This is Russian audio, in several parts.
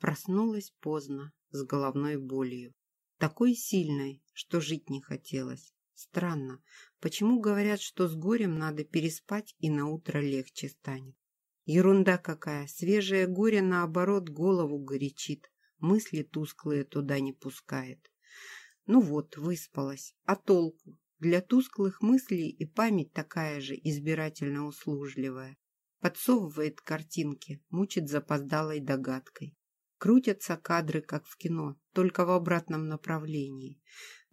Проснулась поздно, с головной болью. Такой сильной, что жить не хотелось. Странно, почему говорят, что с горем надо переспать и на утро легче станет? Ерунда какая, свежее горе, наоборот, голову горячит, мысли тусклые туда не пускает. Ну вот, выспалась. А толку? Для тусклых мыслей и память такая же избирательно услужливая. Подсовывает картинки, мучит запоздалой догадкой. Крутятся кадры, как в кино, только в обратном направлении.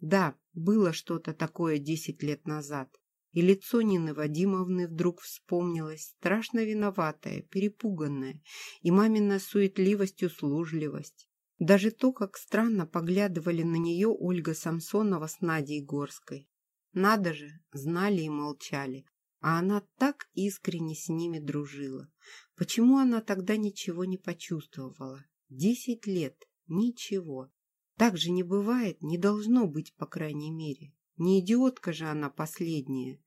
Да, было что-то такое десять лет назад. И лицо Нины Вадимовны вдруг вспомнилось, страшно виноватое, перепуганное, и мамина суетливость, услужливость. Даже то, как странно поглядывали на нее Ольга Самсонова с Надей Горской. Надо же, знали и молчали, а она так искренне с ними дружила. Почему она тогда ничего не почувствовала? Десять лет. Ничего. Так же не бывает, не должно быть, по крайней мере. Не идиотка же она последняя.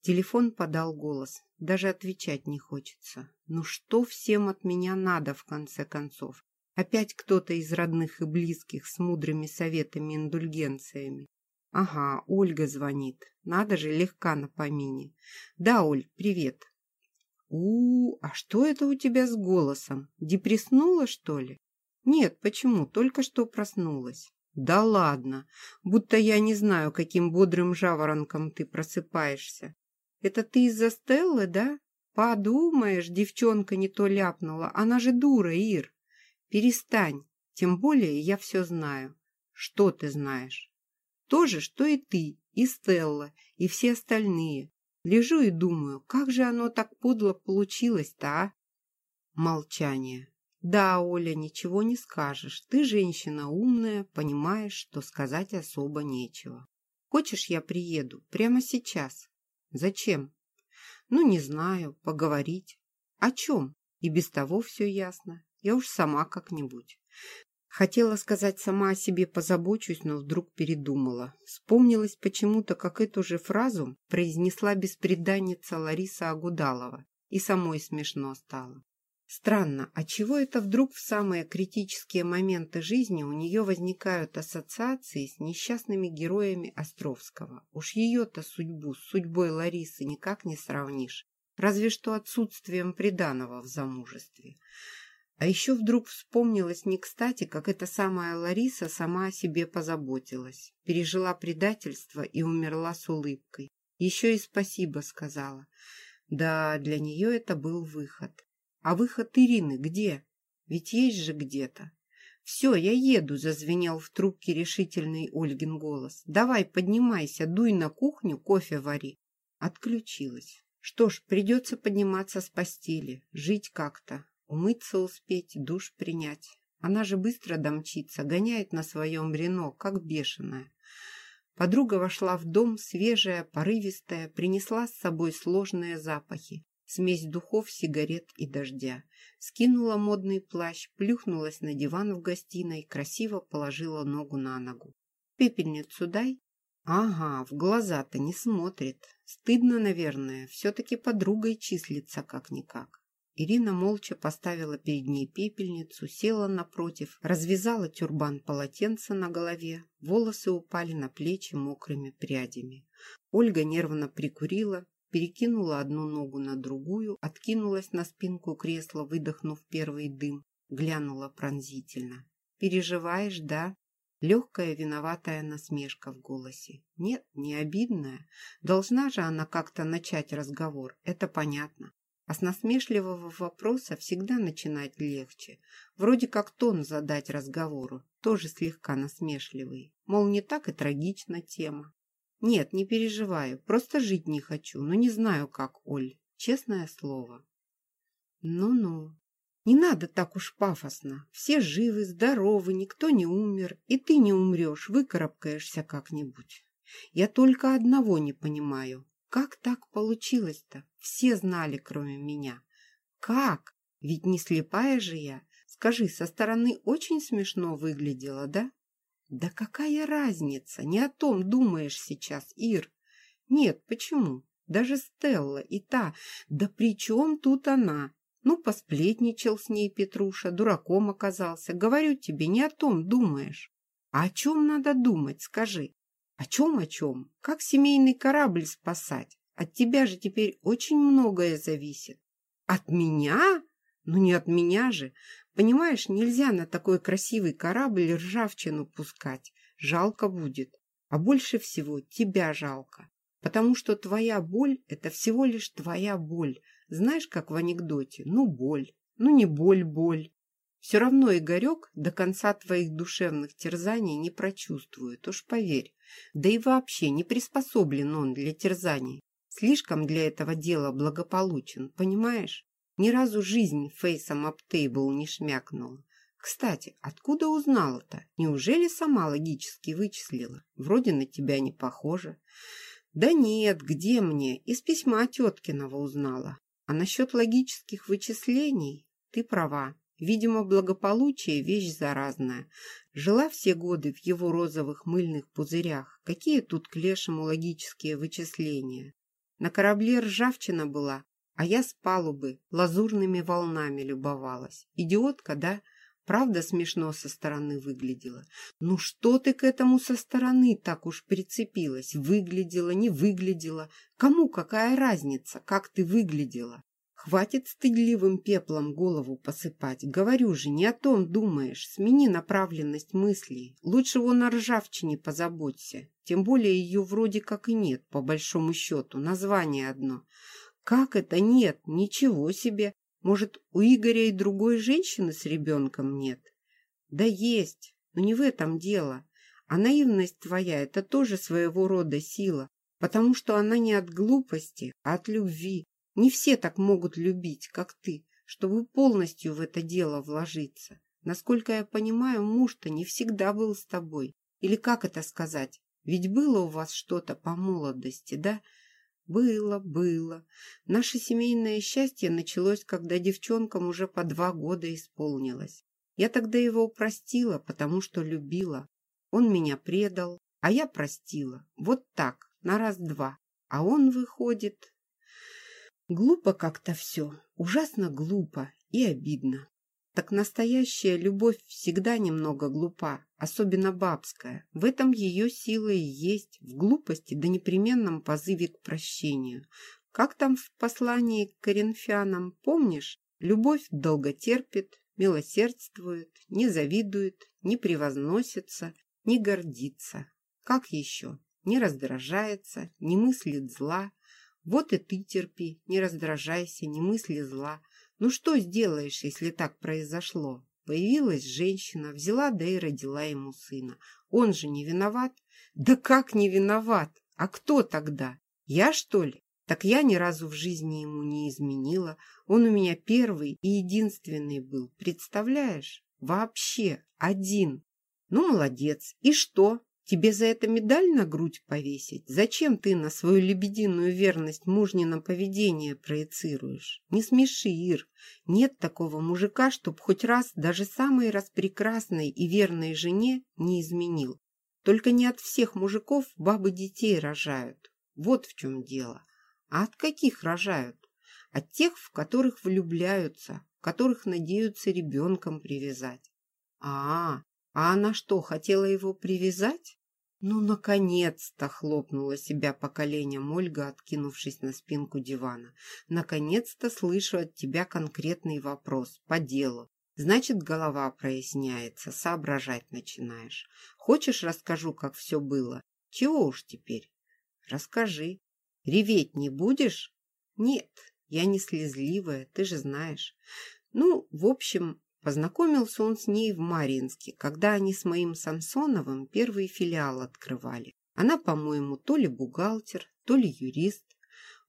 Телефон подал голос. Даже отвечать не хочется. Ну что всем от меня надо, в конце концов? Опять кто-то из родных и близких с мудрыми советами и индульгенциями. Ага, Ольга звонит. Надо же, легка на помине. Да, Оль, привет у, а что это у тебя с голосом? Депреснула, что ли? Нет, почему? Только что проснулась. Да ладно, будто я не знаю, каким бодрым жаворонком ты просыпаешься. Это ты из-за Стеллы, да? Подумаешь, девчонка не то ляпнула. Она же дура, Ир. Перестань. Тем более я все знаю. Что ты знаешь? То же, что и ты, и Стелла, и все остальные. Лежу и думаю, как же оно так подло получилось-то, а? Молчание. Да, Оля, ничего не скажешь. Ты женщина умная, понимаешь, что сказать особо нечего. Хочешь, я приеду? Прямо сейчас. Зачем? Ну, не знаю, поговорить. О чем? И без того все ясно. Я уж сама как-нибудь. Хотела сказать сама о себе позабочусь, но вдруг передумала. Вспомнилась почему-то, как эту же фразу произнесла беспреданница Лариса Агудалова. И самой смешно стало. Странно, а чего это вдруг в самые критические моменты жизни у нее возникают ассоциации с несчастными героями Островского? Уж ее-то судьбу с судьбой Ларисы никак не сравнишь. Разве что отсутствием приданого в замужестве. А еще вдруг вспомнилось не кстати, как эта самая Лариса сама о себе позаботилась, пережила предательство и умерла с улыбкой. Еще и спасибо сказала. Да, для нее это был выход. А выход Ирины где? Ведь есть же где-то. «Все, я еду», — зазвенел в трубке решительный Ольгин голос. «Давай, поднимайся, дуй на кухню, кофе вари». Отключилась. Что ж, придется подниматься с постели, жить как-то, Умыться успеть, душ принять. Она же быстро домчится, гоняет на своем Рено, как бешеная. Подруга вошла в дом, свежая, порывистая, принесла с собой сложные запахи. Смесь духов, сигарет и дождя. Скинула модный плащ, плюхнулась на диван в гостиной, красиво положила ногу на ногу. «Пепельницу дай?» «Ага, в глаза-то не смотрит. Стыдно, наверное. Все-таки подругой числится как-никак». Ирина молча поставила перед ней пепельницу, села напротив, развязала тюрбан полотенца на голове, волосы упали на плечи мокрыми прядями. Ольга нервно прикурила, перекинула одну ногу на другую, откинулась на спинку кресла, выдохнув первый дым, глянула пронзительно. «Переживаешь, да?» Легкая виноватая насмешка в голосе. Нет, не обидная. Должна же она как-то начать разговор, это понятно. А с насмешливого вопроса всегда начинать легче. Вроде как тон задать разговору, тоже слегка насмешливый. Мол, не так и трагична тема. Нет, не переживаю, просто жить не хочу, но не знаю как, Оль. Честное слово. Ну-ну. Не надо так уж пафосно. Все живы, здоровы, никто не умер, и ты не умрешь, выкарабкаешься как-нибудь. Я только одного не понимаю. Как так получилось-то? Все знали, кроме меня. Как? Ведь не слепая же я. Скажи, со стороны очень смешно выглядела, да? Да какая разница? Не о том думаешь сейчас, Ир. Нет, почему? Даже Стелла и та. Да при чем тут она? Ну, посплетничал с ней Петруша, дураком оказался. Говорю тебе, не о том думаешь. А о чем надо думать, скажи? О чем, о чем? Как семейный корабль спасать? От тебя же теперь очень многое зависит. От меня? Ну не от меня же. Понимаешь, нельзя на такой красивый корабль ржавчину пускать. Жалко будет. А больше всего тебя жалко. Потому что твоя боль – это всего лишь твоя боль. Знаешь, как в анекдоте? Ну, боль. Ну, не боль-боль. Все равно Игорек до конца твоих душевных терзаний не прочувствует, уж поверь. Да и вообще не приспособлен он для терзаний. Слишком для этого дела благополучен, понимаешь? Ни разу жизнь фейсом об тейбл не шмякнула. Кстати, откуда узнала-то? Неужели сама логически вычислила? Вроде на тебя не похоже. Да нет, где мне? Из письма теткиного узнала. А насчет логических вычислений ты права. Видимо, благополучие – вещь заразная. Жила все годы в его розовых мыльных пузырях. Какие тут к лешему логические вычисления? На корабле ржавчина была, а я с палубы лазурными волнами любовалась. Идиотка, да? Правда смешно со стороны выглядела. Ну что ты к этому со стороны так уж прицепилась? Выглядела, не выглядела. Кому какая разница, как ты выглядела? Хватит стыдливым пеплом голову посыпать. Говорю же, не о том думаешь. Смени направленность мыслей. Лучше вон о ржавчине позаботься. Тем более ее вроде как и нет, по большому счету. Название одно. Как это нет? Ничего себе! Может, у Игоря и другой женщины с ребенком нет? Да есть, но не в этом дело. А наивность твоя – это тоже своего рода сила, потому что она не от глупости, а от любви. Не все так могут любить, как ты, чтобы полностью в это дело вложиться. Насколько я понимаю, муж-то не всегда был с тобой. Или как это сказать? Ведь было у вас что-то по молодости, да? Было, было. Наше семейное счастье началось, когда девчонкам уже по два года исполнилось. Я тогда его простила, потому что любила. Он меня предал, а я простила. Вот так, на раз-два. А он выходит... Глупо как-то все, ужасно глупо и обидно. Так настоящая любовь всегда немного глупа, особенно бабская. В этом ее сила и есть, в глупости да непременном позыве к прощению. Как там в послании к коринфянам, помнишь? Любовь долго терпит, милосердствует, не завидует, не превозносится, не гордится. Как еще? Не раздражается, не мыслит зла. Вот и ты терпи, не раздражайся, не мысли зла. Ну что сделаешь, если так произошло? Появилась женщина, взяла да и родила ему сына. Он же не виноват? Да как не виноват? А кто тогда? Я, что ли? Так я ни разу в жизни ему не изменила. Он у меня первый и единственный был. Представляешь? Вообще один. Ну, молодец. И что? Тебе за это медаль на грудь повесить? Зачем ты на свою лебединую верность мужнина поведение проецируешь? Не смеши, Ир. Нет такого мужика, чтоб хоть раз даже самой распрекрасной и верной жене не изменил. Только не от всех мужиков бабы детей рожают. Вот в чем дело. А от каких рожают? От тех, в которых влюбляются, которых надеются ребенком привязать. А, а она что, хотела его привязать? Ну, наконец-то хлопнула себя по коленям Ольга, откинувшись на спинку дивана. Наконец-то слышу от тебя конкретный вопрос, по делу. Значит, голова проясняется, соображать начинаешь. Хочешь, расскажу, как все было? Чего уж теперь? Расскажи. Реветь не будешь? Нет, я не слезливая, ты же знаешь. Ну, в общем, Познакомился он с ней в Мариинске, когда они с моим Самсоновым первый филиал открывали. Она, по-моему, то ли бухгалтер, то ли юрист.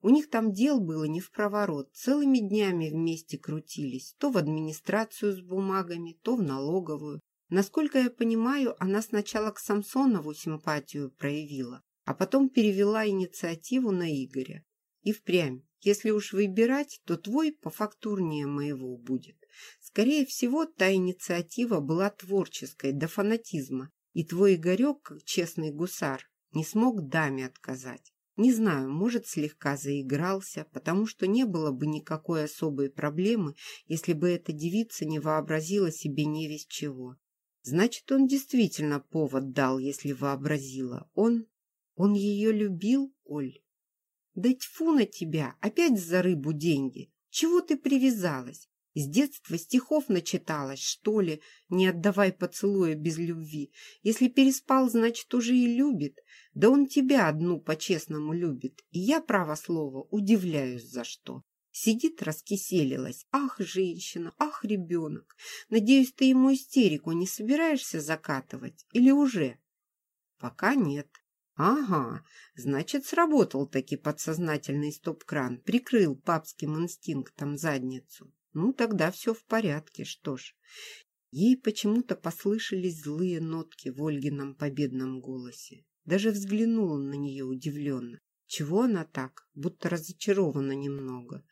У них там дел было не в проворот, целыми днями вместе крутились, то в администрацию с бумагами, то в налоговую. Насколько я понимаю, она сначала к Самсонову симпатию проявила, а потом перевела инициативу на Игоря. И впрямь, если уж выбирать, то твой пофактурнее моего будет. Скорее всего, та инициатива была творческой, до фанатизма, и твой Игорек, как честный гусар, не смог даме отказать. Не знаю, может, слегка заигрался, потому что не было бы никакой особой проблемы, если бы эта девица не вообразила себе не весь чего. Значит, он действительно повод дал, если вообразила. Он... он ее любил, Оль? Да тьфу на тебя! Опять за рыбу деньги! Чего ты привязалась? С детства стихов начиталась, что ли? Не отдавай поцелуя без любви. Если переспал, значит, уже и любит. Да он тебя одну по-честному любит. И я, право слово, удивляюсь за что. Сидит, раскиселилась. Ах, женщина, ах, ребенок. Надеюсь, ты ему истерику не собираешься закатывать? Или уже? Пока нет. Ага, значит, сработал таки подсознательный стоп-кран. Прикрыл папским инстинктом задницу. Ну, тогда все в порядке, что ж. Ей почему-то послышались злые нотки в Ольгином победном голосе. Даже взглянула на нее удивленно. Чего она так? Будто разочарована немного.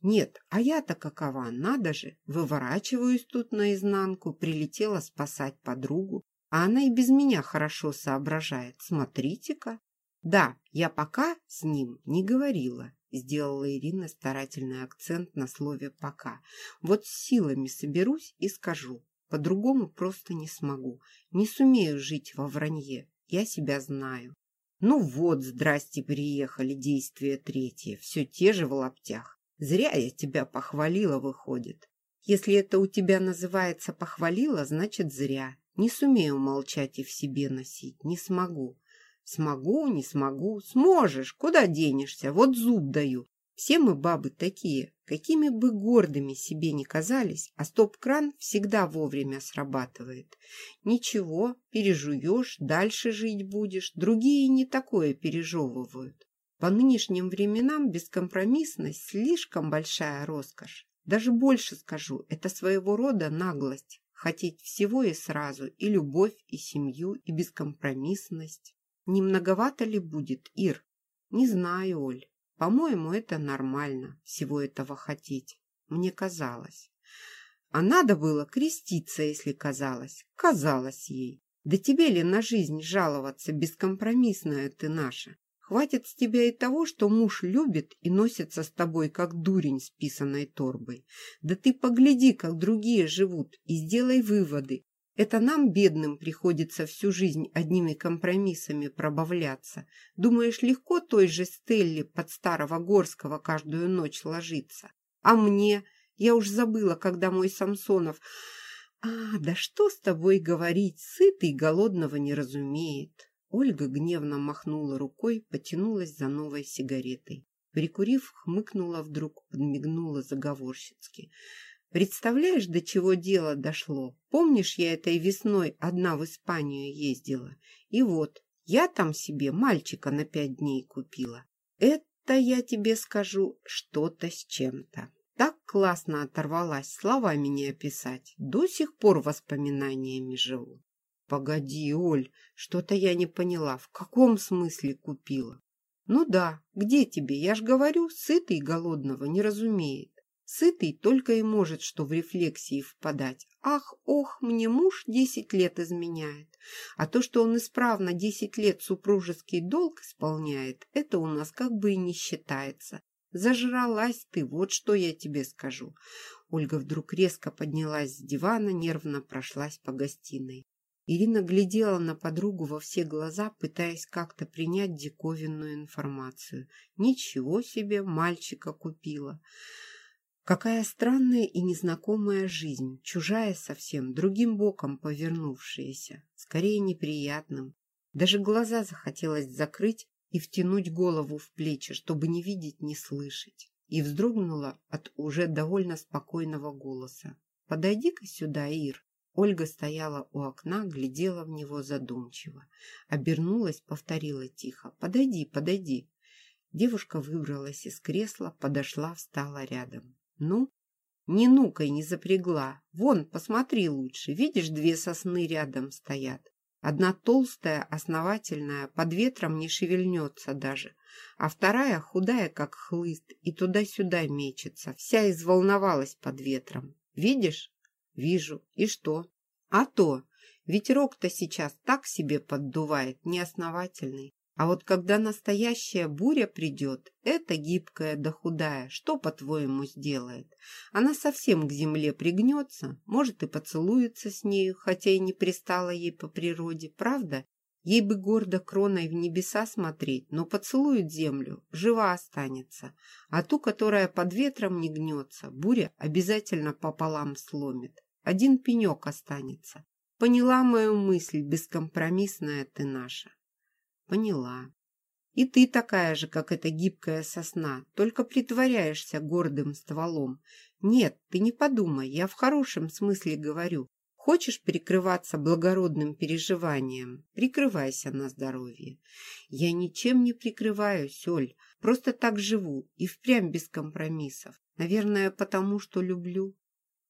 Нет, а я-то какова, надо же. Выворачиваюсь тут наизнанку, прилетела спасать подругу. А она и без меня хорошо соображает. Смотрите-ка. Да, я пока с ним не говорила. Сделала Ирина старательный акцент на слове «пока». Вот силами соберусь и скажу. По-другому просто не смогу. Не сумею жить во вранье. Я себя знаю. Ну вот, здрасте, приехали, действие третье. Все те же в лаптях. Зря я тебя похвалила, выходит. Если это у тебя называется похвалила, значит зря. Не сумею молчать и в себе носить. Не смогу. Смогу, не смогу. Сможешь, куда денешься? Вот зуб даю. Все мы бабы такие, какими бы гордыми себе ни казались, а стоп-кран всегда вовремя срабатывает. Ничего, пережуешь, дальше жить будешь. Другие не такое пережевывают. По нынешним временам бескомпромиссность слишком большая роскошь. Даже больше скажу, это своего рода наглость. Хотеть всего и сразу, и любовь, и семью, и бескомпромиссность. Не многовато ли будет, Ир? Не знаю, Оль. По-моему, это нормально, всего этого хотеть. Мне казалось. А надо было креститься, если казалось. Казалось ей. Да тебе ли на жизнь жаловаться, бескомпромиссная ты наша? Хватит с тебя и того, что муж любит и носится с тобой, как дурень с писаной торбой. Да ты погляди, как другие живут, и сделай выводы. Это нам, бедным, приходится всю жизнь одними компромиссами пробавляться. Думаешь, легко той же Стелле под старого Горского каждую ночь ложиться? А мне? Я уж забыла, когда мой Самсонов... А, да что с тобой говорить, сытый голодного не разумеет. Ольга гневно махнула рукой, потянулась за новой сигаретой. Прикурив, хмыкнула вдруг, подмигнула заговорщицки. Представляешь, до чего дело дошло? Помнишь, я этой весной одна в Испанию ездила? И вот, я там себе мальчика на пять дней купила. Это, я тебе скажу, что-то с чем-то. Так классно оторвалась, словами не описать. До сих пор воспоминаниями живу. Погоди, Оль, что-то я не поняла. В каком смысле купила? Ну да, где тебе? Я ж говорю, сытый голодного не разумеет. Сытый только и может что в рефлексии впадать. Ах, ох, мне муж десять лет изменяет. А то, что он исправно десять лет супружеский долг исполняет, это у нас как бы и не считается. Зажралась ты, вот что я тебе скажу. Ольга вдруг резко поднялась с дивана, нервно прошлась по гостиной. Ирина глядела на подругу во все глаза, пытаясь как-то принять диковинную информацию. Ничего себе, мальчика купила. Какая странная и незнакомая жизнь, чужая совсем, другим боком повернувшаяся, скорее неприятным. Даже глаза захотелось закрыть и втянуть голову в плечи, чтобы не видеть, не слышать. И вздрогнула от уже довольно спокойного голоса. «Подойди-ка сюда, Ир». Ольга стояла у окна, глядела в него задумчиво. Обернулась, повторила тихо. «Подойди, подойди». Девушка выбралась из кресла, подошла, встала рядом. Ну, ни нукой не запрягла. Вон, посмотри лучше. Видишь, две сосны рядом стоят. Одна толстая, основательная, под ветром не шевельнется даже, а вторая худая, как хлыст, и туда-сюда мечется, вся изволновалась под ветром. Видишь? Вижу. И что? А то, ветерок-то сейчас так себе поддувает, неосновательный. А вот когда настоящая буря придет, эта гибкая да худая, что, по-твоему, сделает? Она совсем к земле пригнется, может и поцелуется с нею, хотя и не пристала ей по природе, правда? Ей бы гордо кроной в небеса смотреть, но поцелует землю, жива останется. А ту, которая под ветром не гнется, буря обязательно пополам сломит. Один пенек останется. Поняла мою мысль, бескомпромиссная ты наша. Поняла. И ты такая же, как эта гибкая сосна, только притворяешься гордым стволом. Нет, ты не подумай, я в хорошем смысле говорю. Хочешь перекрываться благородным переживанием? Прикрывайся на здоровье. Я ничем не прикрываюсь, Оль. Просто так живу и впрямь без компромиссов. Наверное, потому что люблю.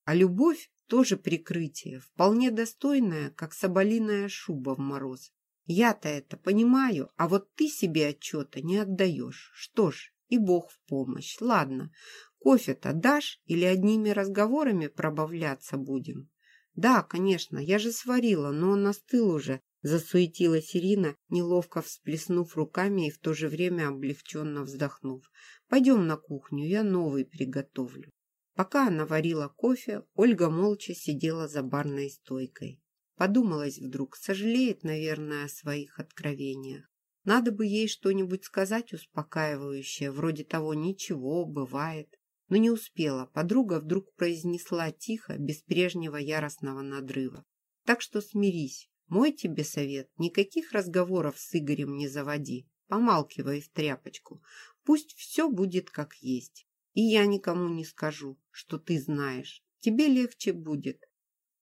А любовь тоже прикрытие, вполне достойное, как соболиная шуба в мороз. Я-то это понимаю, а вот ты себе отчета не отдаешь. Что ж, и Бог в помощь. Ладно, кофе-то дашь или одними разговорами пробавляться будем? Да, конечно, я же сварила, но он остыл уже, засуетилась Ирина, неловко всплеснув руками и в то же время облегченно вздохнув. Пойдем на кухню, я новый приготовлю. Пока она варила кофе, Ольга молча сидела за барной стойкой. Подумалось вдруг, сожалеет, наверное, о своих откровениях. Надо бы ей что-нибудь сказать успокаивающее, вроде того «ничего, бывает». Но не успела. Подруга вдруг произнесла тихо, без прежнего яростного надрыва. Так что смирись. Мой тебе совет. Никаких разговоров с Игорем не заводи. Помалкивай в тряпочку. Пусть все будет как есть. И я никому не скажу, что ты знаешь. Тебе легче будет.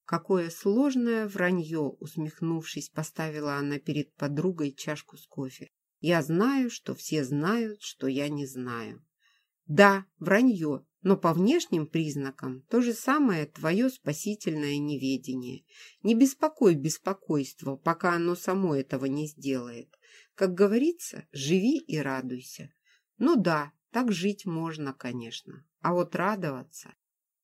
Какое сложное вранье, усмехнувшись, поставила она перед подругой чашку с кофе. Я знаю, что все знают, что я не знаю. Да, вранье, но по внешним признакам то же самое твое спасительное неведение. Не беспокой беспокойство, пока оно само этого не сделает. Как говорится, живи и радуйся. Ну да, так жить можно, конечно. А вот радоваться...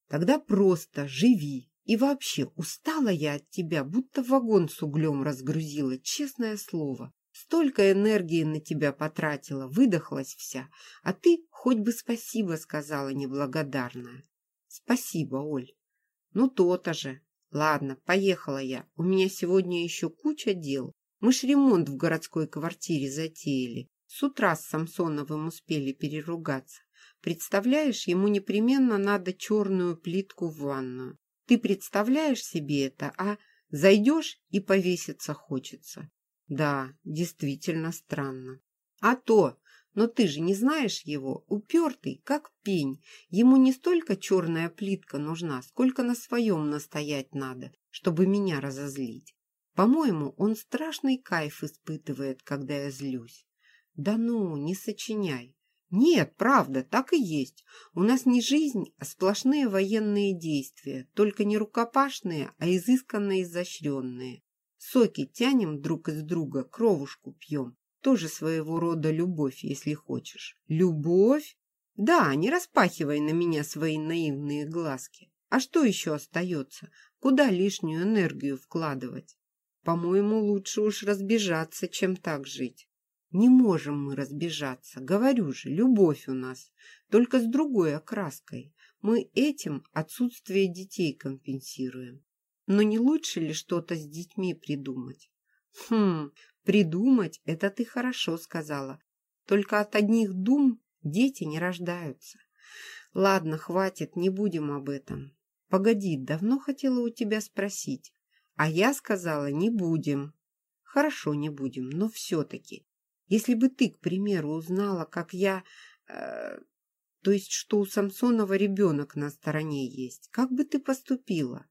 Тогда просто живи, и вообще, устала я от тебя, будто вагон с углем разгрузила, честное слово. Столько энергии на тебя потратила, выдохлась вся, а ты хоть бы спасибо сказала неблагодарная. Спасибо, Оль. Ну, то-то же. Ладно, поехала я. У меня сегодня еще куча дел. Мы ж ремонт в городской квартире затеяли. С утра с Самсоновым успели переругаться. Представляешь, ему непременно надо черную плитку в ванную. Ты представляешь себе это, а зайдешь и повеситься хочется. Да, действительно странно. А то, но ты же не знаешь его, упертый, как пень. Ему не столько черная плитка нужна, сколько на своем настоять надо, чтобы меня разозлить. По-моему, он страшный кайф испытывает, когда я злюсь. Да ну, не сочиняй. Нет, правда, так и есть. У нас не жизнь, а сплошные военные действия, только не рукопашные, а изысканно изощренные. Соки тянем друг из друга, кровушку пьем. Тоже своего рода любовь, если хочешь. Любовь? Да, не распахивай на меня свои наивные глазки. А что еще остается? Куда лишнюю энергию вкладывать? По-моему, лучше уж разбежаться, чем так жить. Не можем мы разбежаться. Говорю же, любовь у нас, только с другой окраской. Мы этим отсутствие детей компенсируем. Но не лучше ли что-то с детьми придумать? Хм, придумать – это ты хорошо сказала. Только от одних дум дети не рождаются. Ладно, хватит, не будем об этом. Погоди, давно хотела у тебя спросить. А я сказала, не будем. Хорошо, не будем, но все-таки. Если бы ты, к примеру, узнала, как я... Э, то есть, что у Самсонова ребенок на стороне есть, как бы ты поступила?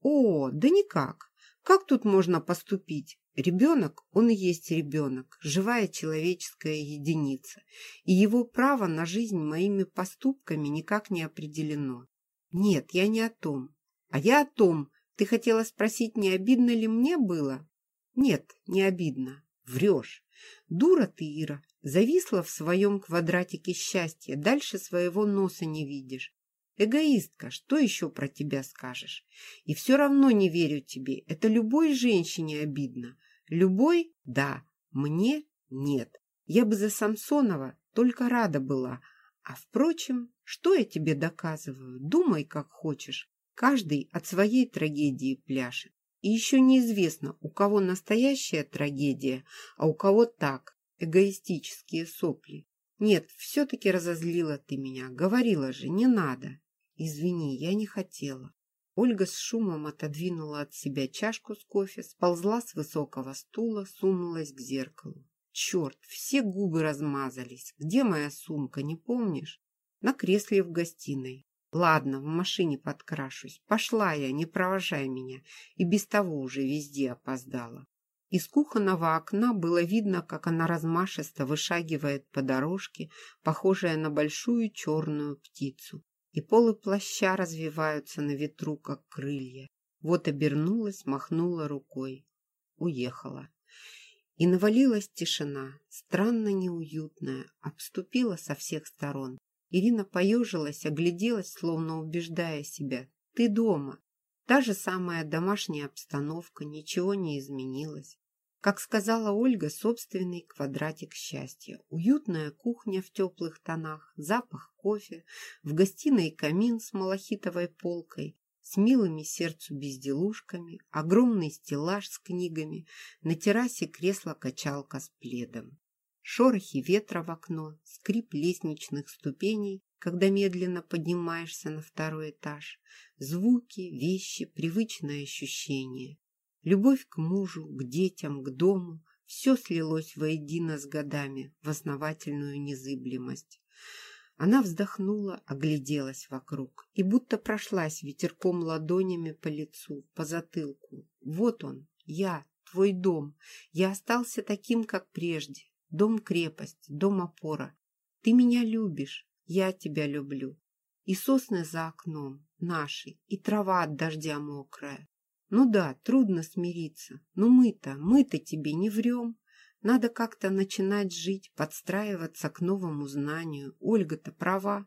О, да никак. Как тут можно поступить? Ребенок, он и есть ребенок, живая человеческая единица, и его право на жизнь моими поступками никак не определено. Нет, я не о том. А я о том. Ты хотела спросить, не обидно ли мне было? Нет, не обидно. Врешь. Дура ты, Ира, зависла в своем квадратике счастья, дальше своего носа не видишь. Эгоистка, что еще про тебя скажешь? И все равно не верю тебе, это любой женщине обидно. Любой? Да, мне Нет, я бы за Самсонова только рада была. А впрочем, что я тебе доказываю? Думай, как хочешь. Каждый от своей трагедии пляшет. И еще неизвестно, у кого настоящая трагедия, а у кого так, эгоистические сопли. Нет, все-таки разозлила ты меня. Говорила же, не надо. Извини, я не хотела. Ольга с шумом отодвинула от себя чашку с кофе, сползла с высокого стула, сунулась к зеркалу. Черт, все губы размазались. Где моя сумка, не помнишь? На кресле в гостиной. Ладно, в машине подкрашусь. Пошла я, не провожай меня. И без того уже везде опоздала. Из кухонного окна было видно, как она размашисто вышагивает по дорожке, похожая на большую черную птицу. И полы плаща развиваются на ветру, как крылья. Вот обернулась, махнула рукой. Уехала. И навалилась тишина, странно неуютная, обступила со всех сторон. Ирина поежилась, огляделась, словно убеждая себя. «Ты дома!» Та же самая домашняя обстановка, ничего не изменилось. Как сказала Ольга, собственный квадратик счастья. Уютная кухня в теплых тонах, запах кофе, в гостиной камин с малахитовой полкой, с милыми сердцу безделушками, огромный стеллаж с книгами, на террасе кресло-качалка с пледом. Шорохи ветра в окно, скрип лестничных ступеней, когда медленно поднимаешься на второй этаж, звуки, вещи, привычное ощущение. Любовь к мужу, к детям, к дому – все слилось воедино с годами в основательную незыблемость. Она вздохнула, огляделась вокруг и будто прошлась ветерком ладонями по лицу, по затылку. Вот он, я, твой дом. Я остался таким, как прежде. Дом-крепость, дом-опора. Ты меня любишь, я тебя люблю. И сосны за окном, наши, и трава от дождя мокрая. Ну да, трудно смириться, но мы-то, мы-то тебе не врем. Надо как-то начинать жить, подстраиваться к новому знанию. Ольга-то права.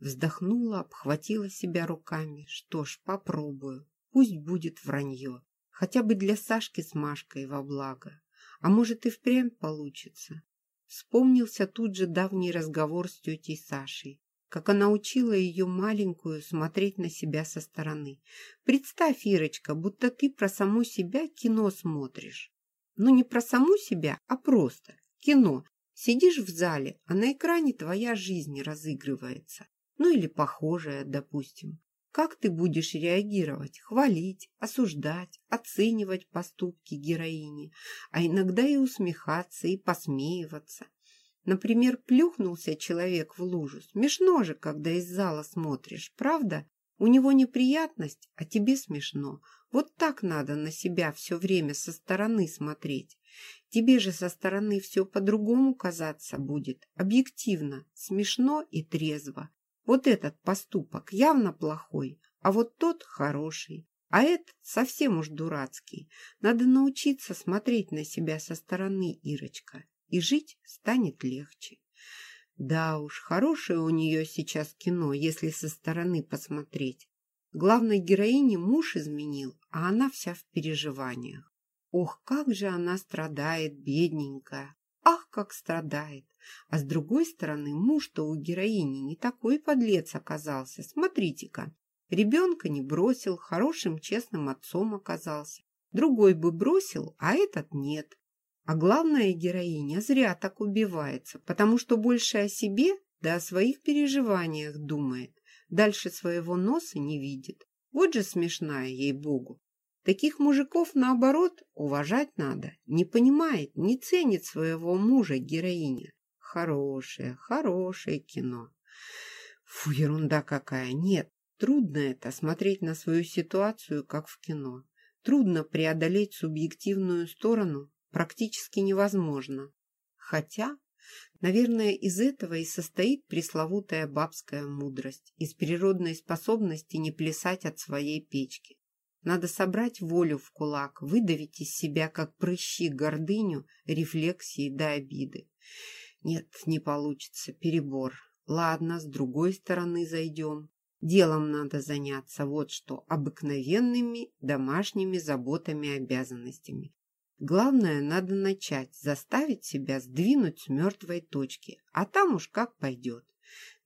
Вздохнула, обхватила себя руками. Что ж, попробую. Пусть будет вранье. Хотя бы для Сашки с Машкой во благо. А может и впрямь получится. Вспомнился тут же давний разговор с тетей Сашей, как она учила ее маленькую смотреть на себя со стороны. Представь, Ирочка, будто ты про саму себя кино смотришь. Ну не про саму себя, а просто кино. Сидишь в зале, а на экране твоя жизнь разыгрывается. Ну или похожая, допустим. Как ты будешь реагировать? Хвалить, осуждать, оценивать поступки героини, а иногда и усмехаться, и посмеиваться. Например, плюхнулся человек в лужу. Смешно же, когда из зала смотришь, правда? У него неприятность, а тебе смешно. Вот так надо на себя все время со стороны смотреть. Тебе же со стороны все по-другому казаться будет. Объективно, смешно и трезво. Вот этот поступок явно плохой, а вот тот хороший. А этот совсем уж дурацкий. Надо научиться смотреть на себя со стороны, Ирочка, и жить станет легче. Да уж, хорошее у нее сейчас кино, если со стороны посмотреть. Главной героине муж изменил, а она вся в переживаниях. Ох, как же она страдает, бедненькая. Ах, как страдает! А с другой стороны, муж-то у героини не такой подлец оказался. Смотрите-ка, ребенка не бросил, хорошим, честным отцом оказался. Другой бы бросил, а этот нет. А главная героиня зря так убивается, потому что больше о себе да о своих переживаниях думает. Дальше своего носа не видит. Вот же смешная ей-богу. Таких мужиков, наоборот, уважать надо. Не понимает, не ценит своего мужа героиня. Хорошее, хорошее кино. Фу, ерунда какая. Нет, трудно это, смотреть на свою ситуацию, как в кино. Трудно преодолеть субъективную сторону, практически невозможно. Хотя, наверное, из этого и состоит пресловутая бабская мудрость, из природной способности не плясать от своей печки. Надо собрать волю в кулак, выдавить из себя, как прыщи, гордыню, рефлексии до обиды. Нет, не получится, перебор. Ладно, с другой стороны зайдем. Делом надо заняться, вот что, обыкновенными домашними заботами и обязанностями. Главное, надо начать, заставить себя сдвинуть с мертвой точки, а там уж как пойдет.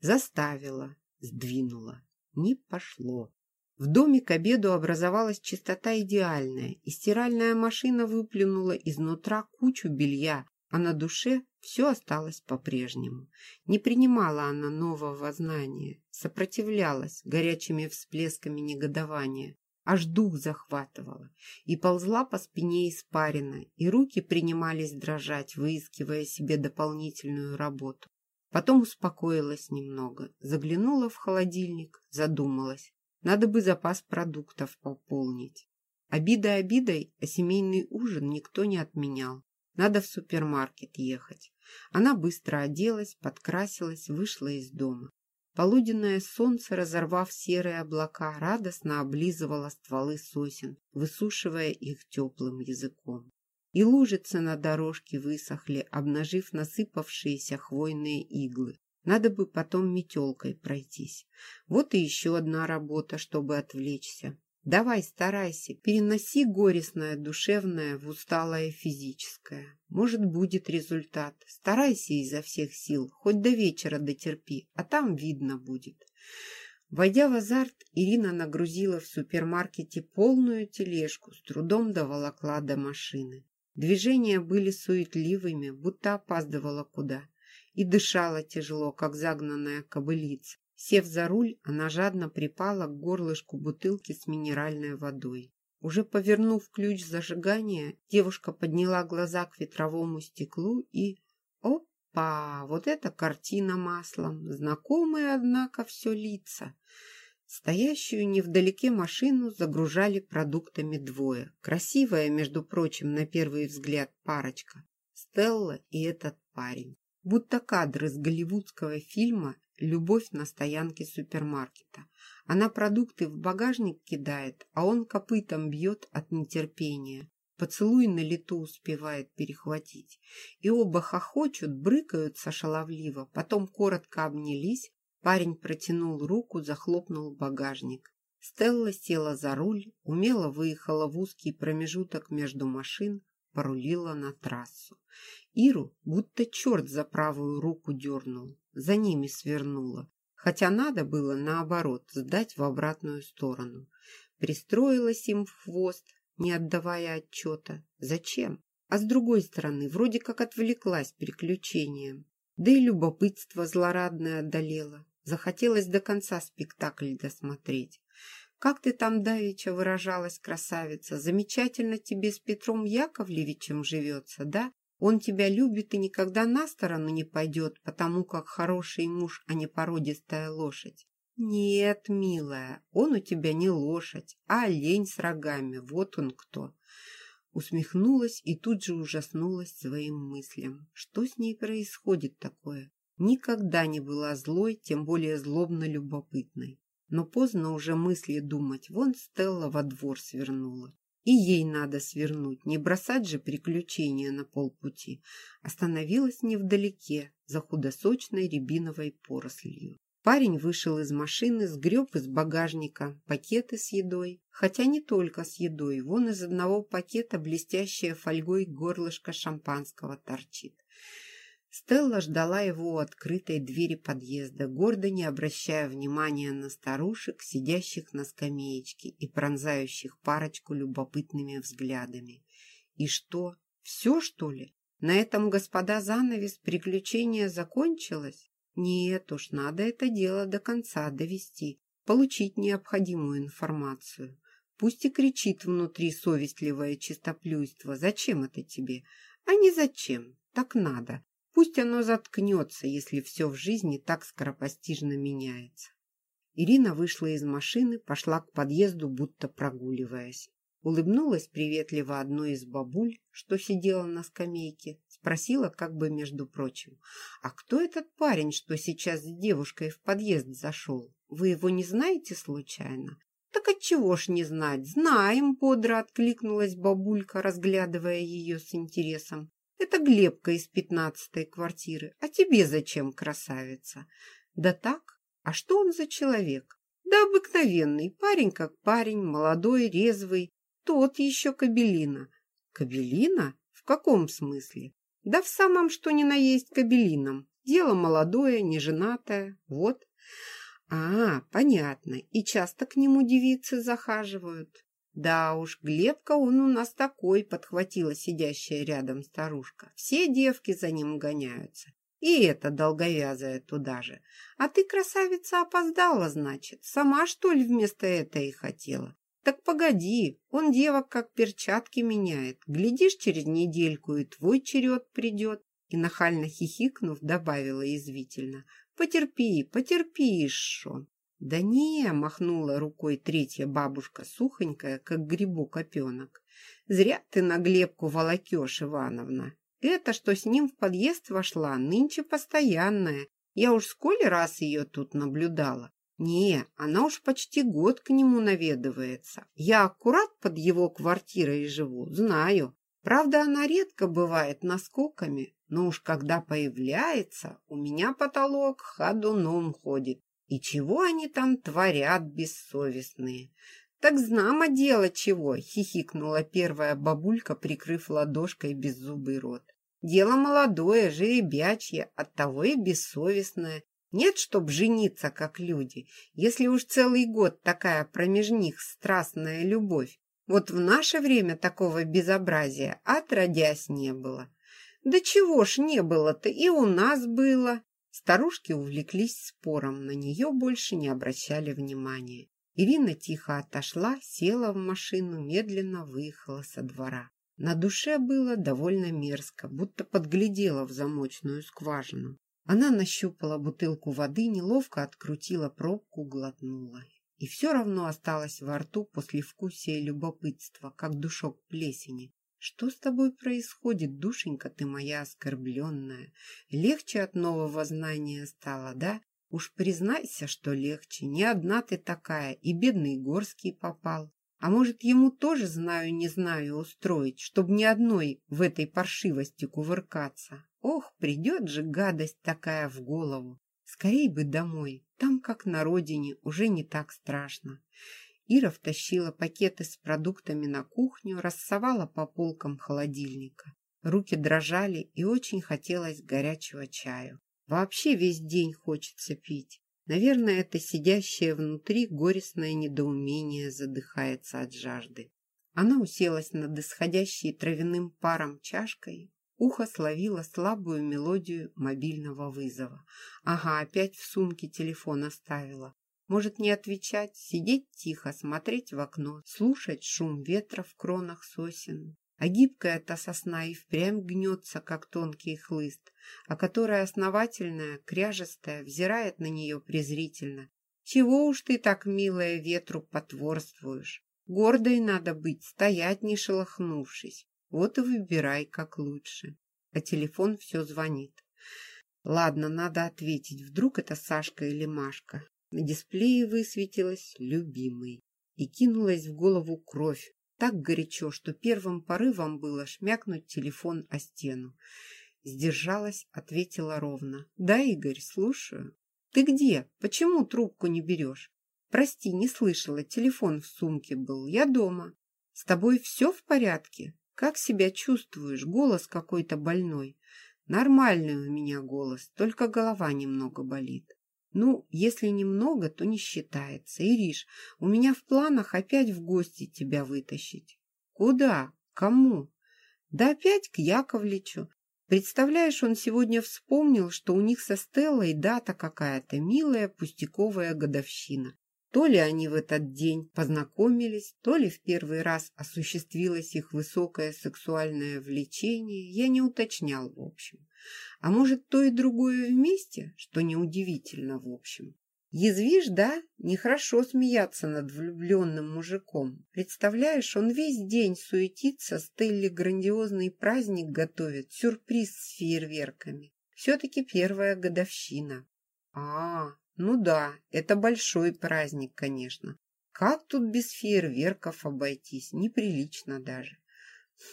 Заставила, сдвинула. Не пошло. В доме к обеду образовалась чистота идеальная, и стиральная машина выплюнула изнутра кучу белья, а на душе все осталось по-прежнему. Не принимала она нового знания, сопротивлялась горячими всплесками негодования, аж дух захватывала, и ползла по спине испарина, и руки принимались дрожать, выискивая себе дополнительную работу. Потом успокоилась немного, заглянула в холодильник, задумалась. Надо бы запас продуктов пополнить. Обида обидой, а семейный ужин никто не отменял. Надо в супермаркет ехать. Она быстро оделась, подкрасилась, вышла из дома. Полуденное солнце, разорвав серые облака, радостно облизывало стволы сосен, высушивая их теплым языком. И лужицы на дорожке высохли, обнажив насыпавшиеся хвойные иглы. Надо бы потом метелкой пройтись. Вот и еще одна работа, чтобы отвлечься. Давай, старайся, переноси горестное душевное в усталое физическое. Может, будет результат. Старайся изо всех сил, хоть до вечера дотерпи, а там видно будет. Войдя в азарт, Ирина нагрузила в супермаркете полную тележку, с трудом доволокла до машины. Движения были суетливыми, будто опаздывала куда и дышала тяжело, как загнанная кобылица. Сев за руль, она жадно припала к горлышку бутылки с минеральной водой. Уже повернув ключ зажигания, девушка подняла глаза к ветровому стеклу и... Опа! Вот эта картина маслом! Знакомые, однако, все лица. Стоящую невдалеке машину загружали продуктами двое. Красивая, между прочим, на первый взгляд парочка. Стелла и этот парень будто кадр из голливудского фильма «Любовь на стоянке супермаркета». Она продукты в багажник кидает, а он копытом бьет от нетерпения. Поцелуй на лету успевает перехватить. И оба хохочут, брыкаются шаловливо, потом коротко обнялись, парень протянул руку, захлопнул багажник. Стелла села за руль, умело выехала в узкий промежуток между машин, порулила на трассу. Иру будто черт за правую руку дернул, за ними свернула, хотя надо было, наоборот, сдать в обратную сторону. Пристроилась им в хвост, не отдавая отчета. Зачем? А с другой стороны, вроде как отвлеклась переключением. Да и любопытство злорадное одолело. Захотелось до конца спектакль досмотреть. Как ты там давеча выражалась, красавица? Замечательно тебе с Петром Яковлевичем живется, да? Он тебя любит и никогда на сторону не пойдет, потому как хороший муж, а не породистая лошадь. Нет, милая, он у тебя не лошадь, а олень с рогами, вот он кто. Усмехнулась и тут же ужаснулась своим мыслям. Что с ней происходит такое? Никогда не была злой, тем более злобно любопытной. Но поздно уже мысли думать. Вон Стелла во двор свернула. И ей надо свернуть, не бросать же приключения на полпути. Остановилась невдалеке, за худосочной рябиновой порослью. Парень вышел из машины, сгреб из багажника пакеты с едой. Хотя не только с едой. Вон из одного пакета блестящая фольгой горлышко шампанского торчит. Стелла ждала его у открытой двери подъезда, гордо не обращая внимания на старушек, сидящих на скамеечке и пронзающих парочку любопытными взглядами. И что, все, что ли? На этом, господа, занавес приключения закончилось? Нет уж, надо это дело до конца довести, получить необходимую информацию. Пусть и кричит внутри совестливое чистоплюйство. Зачем это тебе? А не зачем. Так надо. Пусть оно заткнется, если все в жизни так скоропостижно меняется. Ирина вышла из машины, пошла к подъезду, будто прогуливаясь. Улыбнулась приветливо одной из бабуль, что сидела на скамейке, спросила как бы между прочим, «А кто этот парень, что сейчас с девушкой в подъезд зашел? Вы его не знаете случайно?» «Так отчего ж не знать? Знаем!» — бодро откликнулась бабулька, разглядывая ее с интересом. Это Глебка из пятнадцатой квартиры. А тебе зачем, красавица? Да так? А что он за человек? Да обыкновенный. Парень как парень, молодой, резвый. Тот еще кабелина. Кабелина? В каком смысле? Да в самом что ни на есть кабелином. Дело молодое, неженатое, вот. А, понятно. И часто к нему девицы захаживают. Да уж, Глебка он у нас такой, подхватила сидящая рядом старушка. Все девки за ним гоняются. И эта долговязая туда же. А ты, красавица, опоздала, значит. Сама, что ли, вместо этой хотела? Так погоди, он девок как перчатки меняет. Глядишь, через недельку и твой черед придет. И нахально хихикнув, добавила язвительно. Потерпи, потерпи, шо. Да не, махнула рукой третья бабушка, сухонькая, как грибок опенок. Зря ты на Глебку волокешь, Ивановна. Это, что с ним в подъезд вошла, нынче постоянная. Я уж сколь раз ее тут наблюдала. Не, она уж почти год к нему наведывается. Я аккурат под его квартирой живу, знаю. Правда, она редко бывает наскоками, но уж когда появляется, у меня потолок ходуном ходит. И чего они там творят, бессовестные? Так знамо дело чего, хихикнула первая бабулька, прикрыв ладошкой беззубый рот. Дело молодое, жеребячье, оттого и бессовестное. Нет, чтоб жениться, как люди, если уж целый год такая промеж них страстная любовь. Вот в наше время такого безобразия отродясь не было. Да чего ж не было-то, и у нас было. Старушки увлеклись спором, на нее больше не обращали внимания. Ирина тихо отошла, села в машину, медленно выехала со двора. На душе было довольно мерзко, будто подглядела в замочную скважину. Она нащупала бутылку воды, неловко открутила пробку, глотнула. И все равно осталось во рту послевкусие любопытства, как душок плесени. Что с тобой происходит, душенька ты моя оскорбленная? Легче от нового знания стало, да? Уж признайся, что легче. Не одна ты такая, и бедный Горский попал. А может, ему тоже знаю, не знаю устроить, чтобы ни одной в этой паршивости кувыркаться? Ох, придет же гадость такая в голову. Скорей бы домой, там, как на родине, уже не так страшно. Ира втащила пакеты с продуктами на кухню, рассовала по полкам холодильника. Руки дрожали и очень хотелось горячего чаю. Вообще весь день хочется пить. Наверное, это сидящее внутри горестное недоумение задыхается от жажды. Она уселась над исходящей травяным паром чашкой. Ухо словило слабую мелодию мобильного вызова. Ага, опять в сумке телефон оставила. Может не отвечать, сидеть тихо, смотреть в окно, слушать шум ветра в кронах сосен. А гибкая та сосна и впрямь гнется, как тонкий хлыст, а которая основательная, кряжестая, взирает на нее презрительно. Чего уж ты так, милая, ветру потворствуешь? Гордой надо быть, стоять не шелохнувшись. Вот и выбирай, как лучше. А телефон все звонит. Ладно, надо ответить. Вдруг это Сашка или Машка. На дисплее высветилась «любимый». И кинулась в голову кровь. Так горячо, что первым порывом было шмякнуть телефон о стену. Сдержалась, ответила ровно. «Да, Игорь, слушаю». «Ты где? Почему трубку не берешь?» «Прости, не слышала, телефон в сумке был. Я дома. С тобой все в порядке? Как себя чувствуешь? Голос какой-то больной». «Нормальный у меня голос, только голова немного болит». Ну, если немного, то не считается. Ириш, у меня в планах опять в гости тебя вытащить. Куда? Кому? Да опять к Яковлевичу. Представляешь, он сегодня вспомнил, что у них со Стеллой дата какая-то милая пустяковая годовщина. То ли они в этот день познакомились, то ли в первый раз осуществилось их высокое сексуальное влечение, я не уточнял в общем. А может, то и другое вместе, что неудивительно в общем. Язвишь, да? Нехорошо смеяться над влюбленным мужиком. Представляешь, он весь день суетится, Стелле грандиозный праздник готовит, сюрприз с фейерверками. Все-таки первая годовщина. А, ну да, это большой праздник, конечно. Как тут без фейерверков обойтись? Неприлично даже.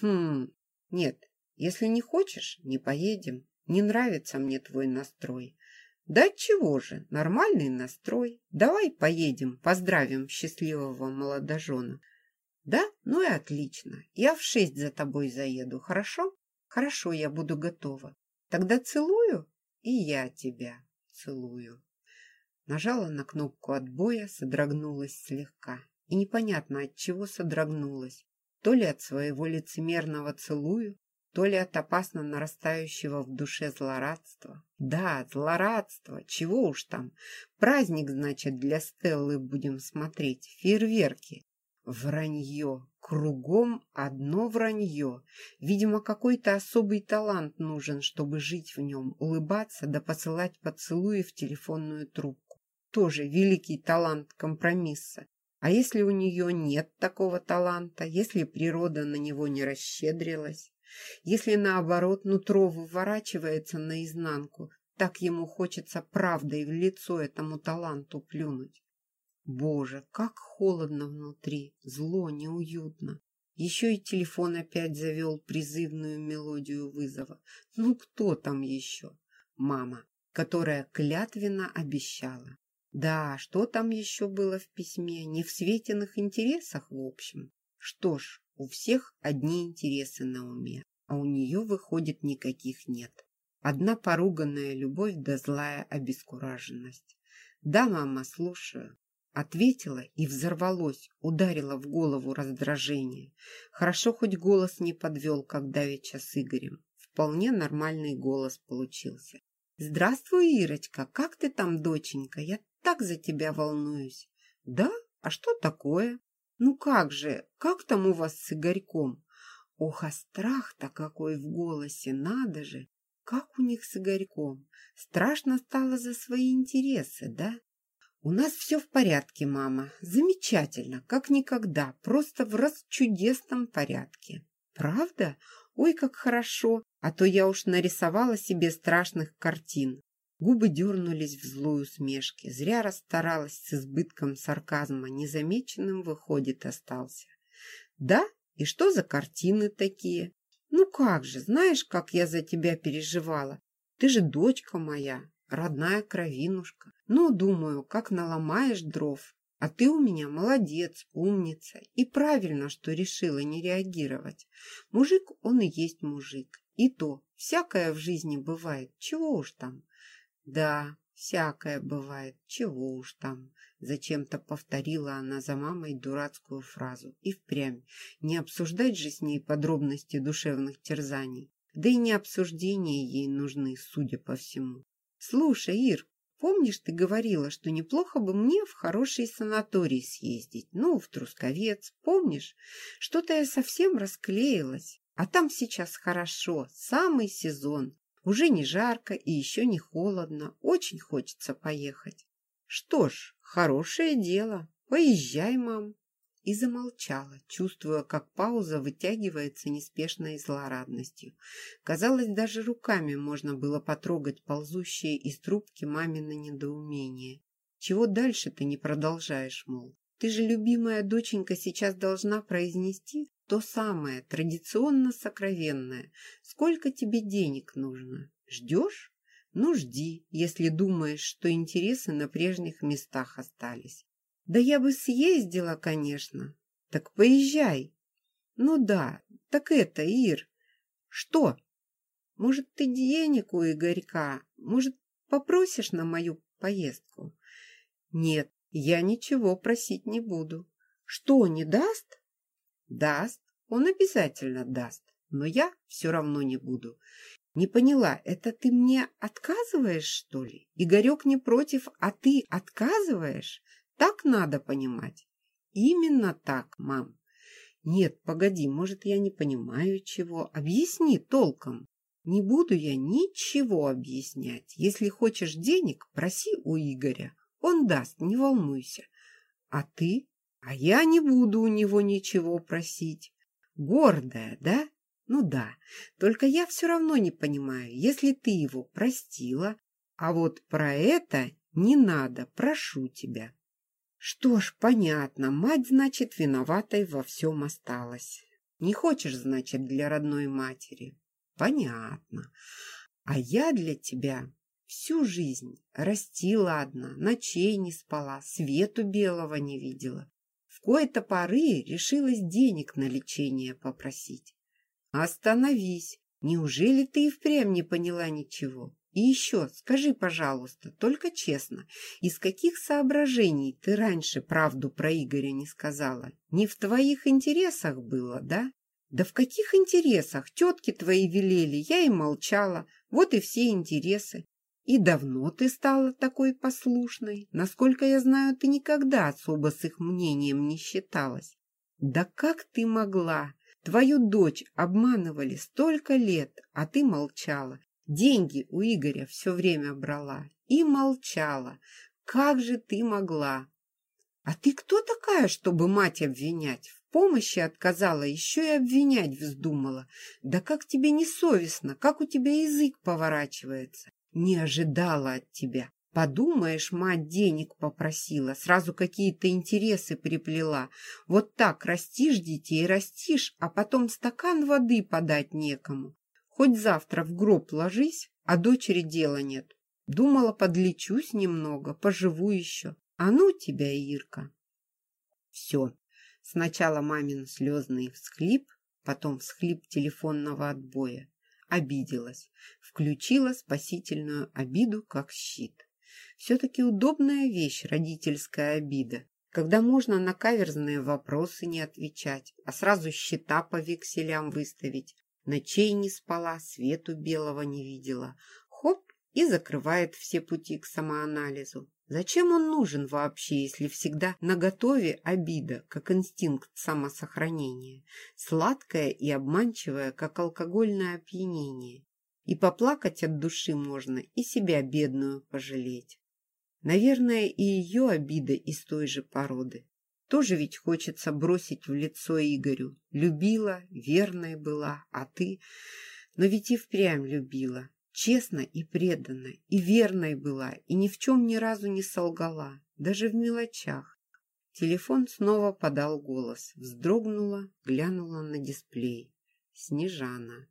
Хм, нет, если не хочешь, не поедем. Не нравится мне твой настрой. Да чего же, нормальный настрой. Давай поедем, поздравим счастливого молодожена. Да? Ну и отлично. Я в шесть за тобой заеду, хорошо? Хорошо, я буду готова. Тогда целую, и я тебя целую. Нажала на кнопку отбоя, содрогнулась слегка. И непонятно, от чего содрогнулась. То ли от своего лицемерного целую, то ли от опасно нарастающего в душе злорадства. Да, злорадство, чего уж там. Праздник, значит, для Стеллы будем смотреть, фейерверки. Вранье, кругом одно вранье. Видимо, какой-то особый талант нужен, чтобы жить в нем, улыбаться да посылать поцелуи в телефонную трубку. Тоже великий талант компромисса. А если у нее нет такого таланта, если природа на него не расщедрилась, если наоборот нутро выворачивается наизнанку, так ему хочется правдой в лицо этому таланту плюнуть. Боже, как холодно внутри, зло, неуютно. Еще и телефон опять завел призывную мелодию вызова. Ну, кто там еще? Мама, которая клятвенно обещала. Да, что там еще было в письме? Не в светиных интересах, в общем. Что ж, у всех одни интересы на уме, а у нее, выходит, никаких нет. Одна поруганная любовь да злая обескураженность. Да, мама, слушаю. Ответила и взорвалось, ударила в голову раздражение. Хорошо хоть голос не подвел, как давеча с Игорем. Вполне нормальный голос получился. «Здравствуй, Ирочка, как ты там, доченька? Я так за тебя волнуюсь». «Да? А что такое?» «Ну как же, как там у вас с Игорьком?» «Ох, а страх-то какой в голосе, надо же! Как у них с Игорьком? Страшно стало за свои интересы, да?» «У нас все в порядке, мама. Замечательно, как никогда. Просто в расчудесном порядке. Правда? Ой, как хорошо. А то я уж нарисовала себе страшных картин». Губы дернулись в злую усмешке. Зря расстаралась с избытком сарказма. Незамеченным, выходит, остался. «Да? И что за картины такие? Ну как же, знаешь, как я за тебя переживала? Ты же дочка моя, родная кровинушка. Ну, думаю, как наломаешь дров. А ты у меня молодец, умница. И правильно, что решила не реагировать. Мужик, он и есть мужик. И то, всякое в жизни бывает. Чего уж там. Да, всякое бывает. Чего уж там. Зачем-то повторила она за мамой дурацкую фразу. И впрямь. Не обсуждать же с ней подробности душевных терзаний. Да и не обсуждения ей нужны, судя по всему. «Слушай, Ир, помнишь, ты говорила, что неплохо бы мне в хороший санаторий съездить? Ну, в Трусковец, помнишь? Что-то я совсем расклеилась. А там сейчас хорошо, самый сезон. Уже не жарко и еще не холодно. Очень хочется поехать. Что ж, хорошее дело. Поезжай, мам и замолчала, чувствуя, как пауза вытягивается неспешной злорадностью. Казалось, даже руками можно было потрогать ползущее из трубки мамино недоумение. Чего дальше ты не продолжаешь, мол? Ты же, любимая доченька, сейчас должна произнести то самое, традиционно сокровенное. Сколько тебе денег нужно? Ждешь? Ну, жди, если думаешь, что интересы на прежних местах остались. Да я бы съездила, конечно. Так поезжай. Ну да, так это, Ир. Что? Может, ты денег у Игорька? Может, попросишь на мою поездку? Нет, я ничего просить не буду. Что, не даст? Даст. Он обязательно даст. Но я все равно не буду. Не поняла, это ты мне отказываешь, что ли? Игорек не против, а ты отказываешь? Так надо понимать. Именно так, мам. Нет, погоди, может, я не понимаю чего. Объясни толком. Не буду я ничего объяснять. Если хочешь денег, проси у Игоря. Он даст, не волнуйся. А ты? А я не буду у него ничего просить. Гордая, да? Ну да, только я все равно не понимаю, если ты его простила, а вот про это не надо, прошу тебя. Что ж, понятно, мать, значит, виноватой во всем осталась. Не хочешь, значит, для родной матери? Понятно. А я для тебя всю жизнь растила одна, ночей не спала, свету белого не видела. Кои-то поры решилась денег на лечение попросить. Остановись. Неужели ты и впрямь не поняла ничего? И еще скажи, пожалуйста, только честно, из каких соображений ты раньше правду про Игоря не сказала? Не в твоих интересах было, да? Да в каких интересах? Тетки твои велели, я и молчала. Вот и все интересы. И давно ты стала такой послушной? Насколько я знаю, ты никогда особо с их мнением не считалась. Да как ты могла? Твою дочь обманывали столько лет, а ты молчала. Деньги у Игоря все время брала и молчала. Как же ты могла? А ты кто такая, чтобы мать обвинять? В помощи отказала, еще и обвинять вздумала. Да как тебе не совестно, как у тебя язык поворачивается? Не ожидала от тебя. Подумаешь, мать денег попросила, сразу какие-то интересы приплела. Вот так растишь детей, растишь, а потом стакан воды подать некому. Хоть завтра в гроб ложись, а дочери дела нет. Думала, подлечусь немного, поживу еще. А ну тебя, Ирка. Все. Сначала мамин слезный всхлип, потом всхлип телефонного отбоя. Обиделась. Включила спасительную обиду как щит. Все-таки удобная вещь родительская обида, когда можно на каверзные вопросы не отвечать, а сразу счета по векселям выставить. Ночей не спала, свету белого не видела. Хоп, и закрывает все пути к самоанализу. Зачем он нужен вообще, если всегда наготове обида, как инстинкт самосохранения, сладкая и обманчивая, как алкогольное опьянение? И поплакать от души можно, и себя бедную пожалеть. Наверное, и ее обида из той же породы. Тоже ведь хочется бросить в лицо Игорю. Любила, верной была, а ты... Но ведь и впрямь любила. Честно и преданно, и верной была, и ни в чем ни разу не солгала, даже в мелочах. Телефон снова подал голос, вздрогнула, глянула на дисплей. Снежана.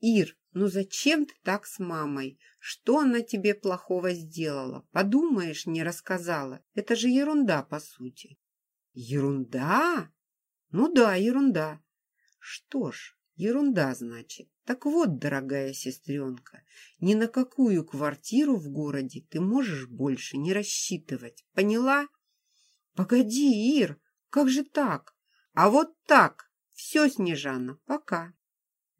«Ир, ну зачем ты так с мамой? Что она тебе плохого сделала? Подумаешь, не рассказала. Это же ерунда, по сути». «Ерунда? Ну да, ерунда. Что ж, ерунда, значит. Так вот, дорогая сестренка, ни на какую квартиру в городе ты можешь больше не рассчитывать. Поняла? Погоди, Ир, как же так? А вот так. Все, Снежана, пока.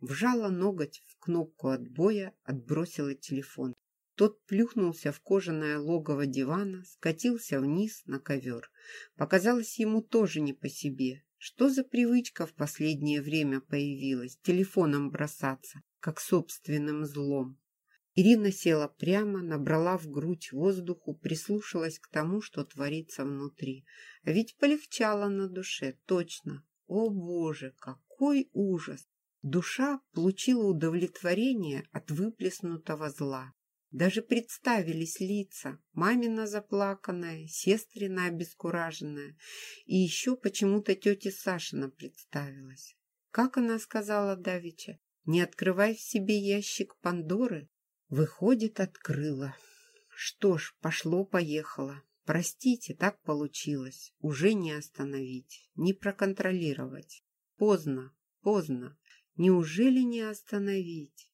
Вжала ноготь кнопку отбоя, отбросила телефон. Тот плюхнулся в кожаное логово дивана, скатился вниз на ковер. Показалось ему тоже не по себе. Что за привычка в последнее время появилась телефоном бросаться, как собственным злом? Ирина села прямо, набрала в грудь воздуху, прислушалась к тому, что творится внутри. А ведь полегчало на душе, точно. О, Боже, какой ужас! Душа получила удовлетворение от выплеснутого зла. Даже представились лица, мамина заплаканная, сестрина обескураженная, и еще почему-то тетя Сашина представилась. Как она сказала Давича, не открывай в себе ящик Пандоры? Выходит, открыла. Что ж, пошло-поехало. Простите, так получилось. Уже не остановить, не проконтролировать. Поздно, поздно. Неужели не остановить?